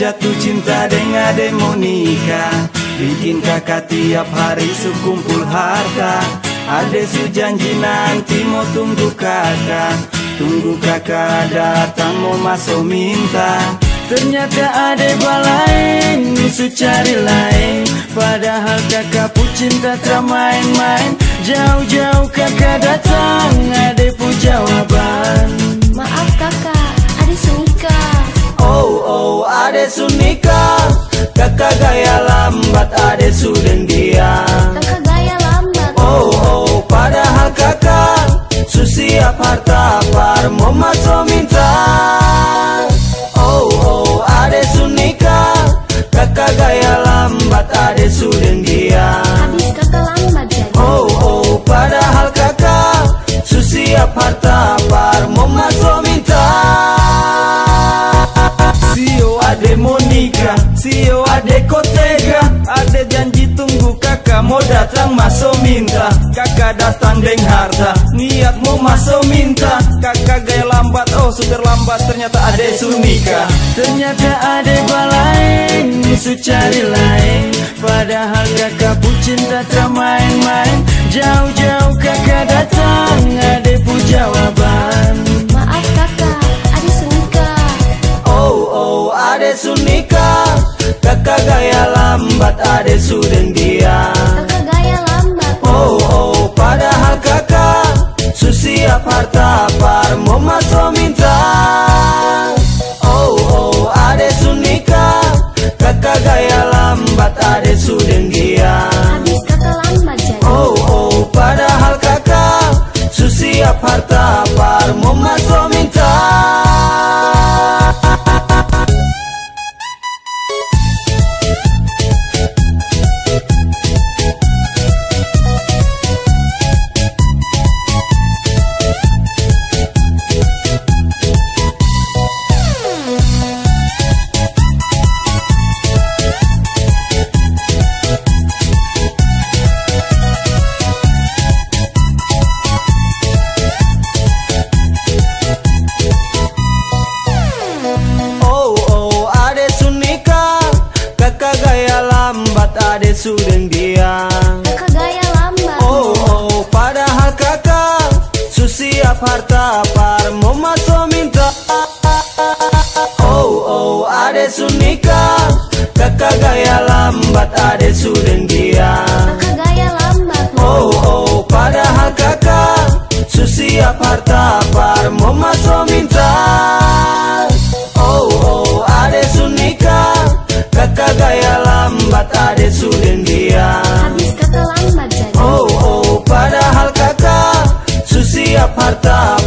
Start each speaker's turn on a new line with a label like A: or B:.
A: Jatuh cinta dengan Monika Bikin kakak tiap hari sekumpul harta. Ade su janji nanti mau tunggu kakak. Tunggu kakak datang mau masuk minta. Ternyata ada balain Su cari lain. Padahal kakak pun cinta tak main-main Jauh-jauh kakak datang Ada pun jawaban oh ada sunika Kakak gaya lambat ada sudeng dia
B: Kakak gaya lambat.
A: Oh oh padahal kakak Susiap harta par mau masuk minta. Oh oh ada sunika Kakak gaya lambat ada sudeng datang masuk minta. Kakak datang deng harta. Niat mau masuk minta. Kakak gaya lambat Oh super lambat ternyata ade Sunika Ternyata ade balain Su cari lain. Padahal kakak pun cinta tak main-main. Jauh-jauh kakak datang Ade pun jawaban.
B: Maaf kakak, ada sunika
A: Oh oh ade sunika Kakak gaya lambat ade sudeng dia Susiap harta par Kakak gaya lambat ade sudeng dia.
B: Kakak
A: gaya lambat. Oh oh padahal kakak Susiap harta par mau apartar.